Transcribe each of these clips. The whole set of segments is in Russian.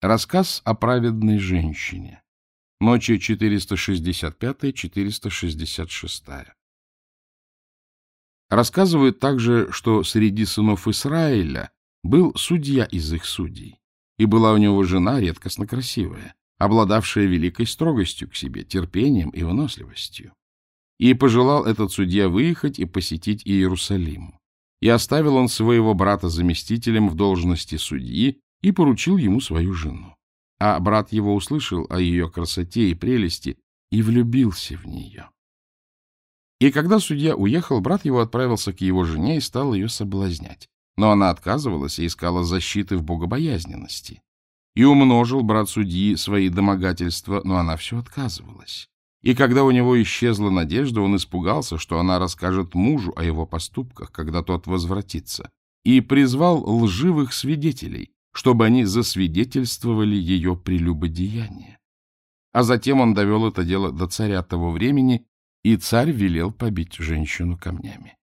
Рассказ о праведной женщине. Ночи 465-466. Рассказывают также, что среди сынов Израиля был судья из их судей, и была у него жена редкостно красивая, обладавшая великой строгостью к себе, терпением и выносливостью. И пожелал этот судья выехать и посетить Иерусалим. И оставил он своего брата заместителем в должности судьи и поручил ему свою жену. А брат его услышал о ее красоте и прелести и влюбился в нее. И когда судья уехал, брат его отправился к его жене и стал ее соблазнять. Но она отказывалась и искала защиты в богобоязненности. И умножил брат судьи свои домогательства, но она все отказывалась. И когда у него исчезла надежда, он испугался, что она расскажет мужу о его поступках, когда тот возвратится, и призвал лживых свидетелей, чтобы они засвидетельствовали ее прелюбодеяние. А затем он довел это дело до царя того времени, и царь велел побить женщину камнями.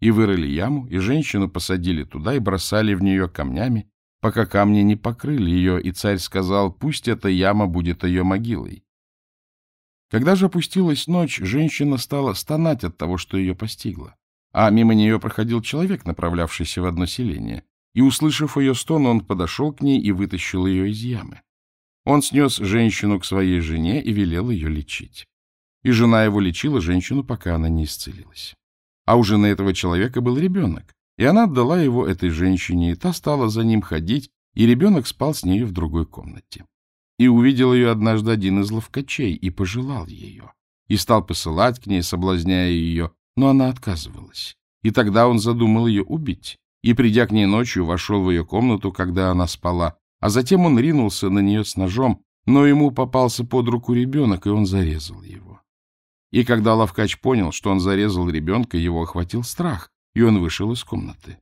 И вырыли яму, и женщину посадили туда и бросали в нее камнями, пока камни не покрыли ее, и царь сказал, пусть эта яма будет ее могилой. Когда же опустилась ночь, женщина стала стонать от того, что ее постигло. А мимо нее проходил человек, направлявшийся в одно селение. И, услышав ее стон, он подошел к ней и вытащил ее из ямы. Он снес женщину к своей жене и велел ее лечить. И жена его лечила женщину, пока она не исцелилась. А у жены этого человека был ребенок, и она отдала его этой женщине, и та стала за ним ходить, и ребенок спал с нею в другой комнате. И увидел ее однажды один из ловкачей и пожелал ее, и стал посылать к ней, соблазняя ее, но она отказывалась. И тогда он задумал ее убить, и, придя к ней ночью, вошел в ее комнату, когда она спала, а затем он ринулся на нее с ножом, но ему попался под руку ребенок, и он зарезал его. И когда Лавкач понял, что он зарезал ребенка, его охватил страх, и он вышел из комнаты.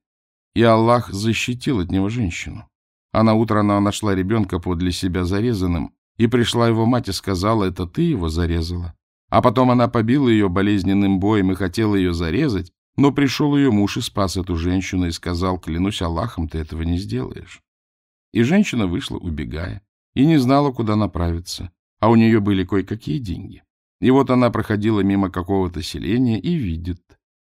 И Аллах защитил от него женщину. А на утро она нашла ребенка подле себя зарезанным, и пришла его мать и сказала, это ты его зарезала. А потом она побила ее болезненным боем и хотела ее зарезать, но пришел ее муж и спас эту женщину и сказал, клянусь Аллахом, ты этого не сделаешь. И женщина вышла, убегая, и не знала, куда направиться, а у нее были кое-какие деньги. И вот она проходила мимо какого-то селения и видит.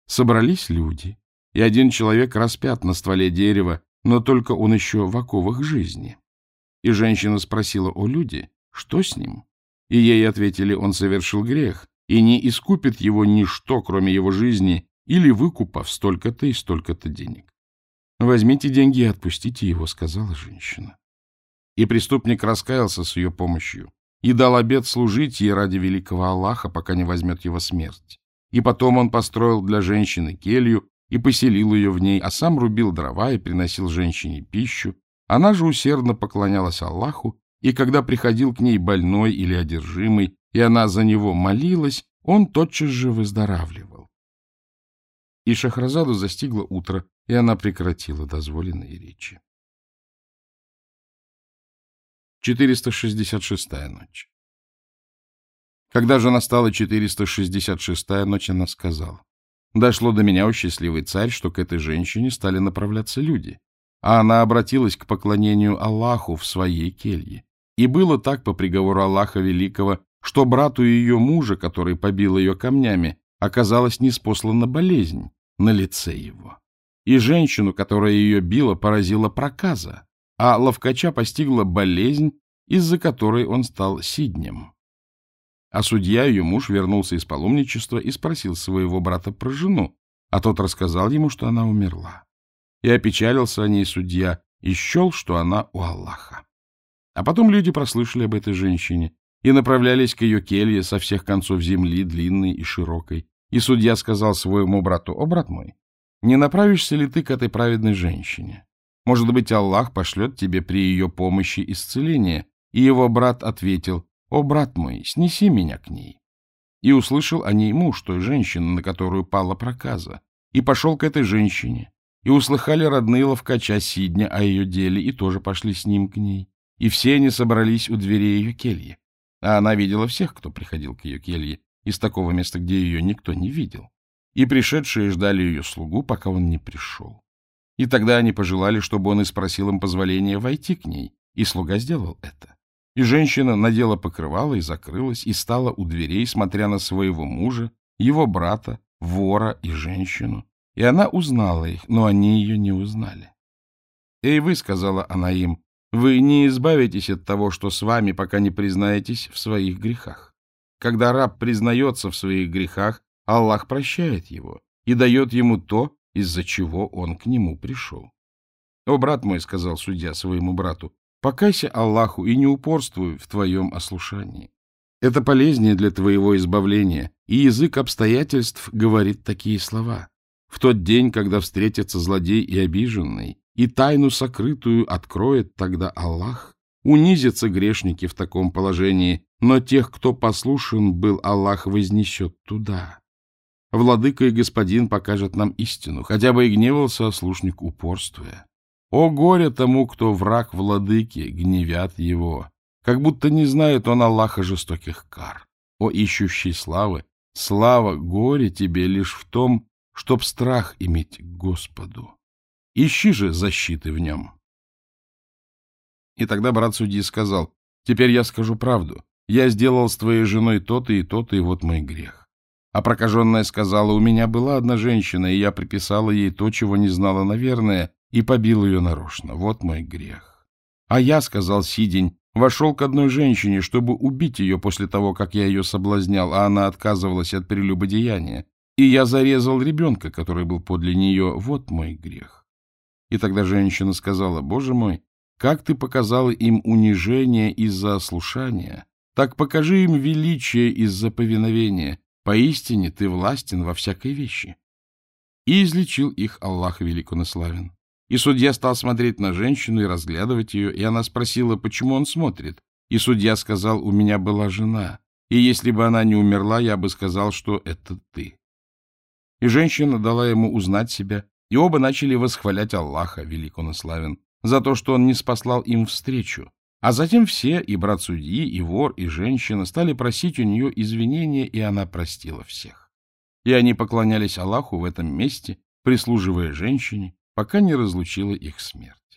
Собрались люди, и один человек распят на стволе дерева, но только он еще в оковах жизни. И женщина спросила о люди, что с ним? И ей ответили, он совершил грех, и не искупит его ничто, кроме его жизни, или выкупав столько-то и столько-то денег. «Возьмите деньги и отпустите его», — сказала женщина. И преступник раскаялся с ее помощью и дал обет служить ей ради великого Аллаха, пока не возьмет его смерть. И потом он построил для женщины келью и поселил ее в ней, а сам рубил дрова и приносил женщине пищу. Она же усердно поклонялась Аллаху, и когда приходил к ней больной или одержимый, и она за него молилась, он тотчас же выздоравливал. И Шахразаду застигло утро, и она прекратила дозволенные речи. 466-я ночь Когда же настала 466-я ночь, она сказала, Дошло до меня, о счастливый царь, что к этой женщине стали направляться люди, а она обратилась к поклонению Аллаху в своей келье. И было так по приговору Аллаха Великого, что брату ее мужа, который побил ее камнями, оказалась неспослана болезнь на лице его. И женщину, которая ее била, поразила проказа, а ловкача постигла болезнь, из-за которой он стал сиднем. А судья, ее муж, вернулся из паломничества и спросил своего брата про жену, а тот рассказал ему, что она умерла. И опечалился о ней судья и счел, что она у Аллаха. А потом люди прослышали об этой женщине и направлялись к ее келье со всех концов земли, длинной и широкой. И судья сказал своему брату, «О, брат мой, не направишься ли ты к этой праведной женщине? Может быть, Аллах пошлет тебе при ее помощи исцеление?» И его брат ответил, «О, брат мой, снеси меня к ней». И услышал о ней муж той женщины, на которую пала проказа, и пошел к этой женщине. И услыхали родные ловкача Сидня о ее деле, и тоже пошли с ним к ней. И все они собрались у дверей ее кельи. А она видела всех, кто приходил к ее келье, из такого места, где ее никто не видел. И пришедшие ждали ее слугу, пока он не пришел. И тогда они пожелали, чтобы он и спросил им позволения войти к ней, И слуга сделал это. И женщина надела покрывало и закрылась, и стала у дверей, смотря на своего мужа, его брата, вора и женщину. И она узнала их, но они ее не узнали. «Эй вы», — сказала она им, — «вы не избавитесь от того, что с вами, пока не признаетесь в своих грехах. Когда раб признается в своих грехах, Аллах прощает его и дает ему то, из-за чего он к нему пришел. «О, брат мой», — сказал судья своему брату, Покайся Аллаху и не упорствуй в твоем ослушании. Это полезнее для твоего избавления, и язык обстоятельств говорит такие слова. В тот день, когда встретятся злодей и обиженный, и тайну сокрытую откроет тогда Аллах, унизятся грешники в таком положении, но тех, кто послушен был, Аллах вознесет туда. Владыка и господин покажет нам истину, хотя бы и гневался ослушник, упорствуя. О горе тому, кто враг владыки, гневят его, как будто не знает он Аллаха жестоких кар. О ищущий славы, слава горе тебе лишь в том, чтоб страх иметь к Господу. Ищи же защиты в нем. И тогда брат судьи сказал, теперь я скажу правду. Я сделал с твоей женой то-то и то-то, и вот мой грех. А прокаженная сказала, у меня была одна женщина, и я приписала ей то, чего не знала, наверное, и побил ее нарочно. Вот мой грех. А я, — сказал Сидень, — вошел к одной женщине, чтобы убить ее после того, как я ее соблазнял, а она отказывалась от прелюбодеяния. И я зарезал ребенка, который был подле нее. Вот мой грех. И тогда женщина сказала, Боже мой, как ты показала им унижение из-за ослушания, так покажи им величие из-за повиновения. Поистине ты властен во всякой вещи. И излечил их Аллах великонаславен. И судья стал смотреть на женщину и разглядывать ее, и она спросила, почему он смотрит. И судья сказал, у меня была жена, и если бы она не умерла, я бы сказал, что это ты. И женщина дала ему узнать себя, и оба начали восхвалять Аллаха, великонаславен, за то, что он не спаслал им встречу. А затем все, и брат судьи, и вор, и женщина, стали просить у нее извинения, и она простила всех. И они поклонялись Аллаху в этом месте, прислуживая женщине, пока не разлучила их смерть.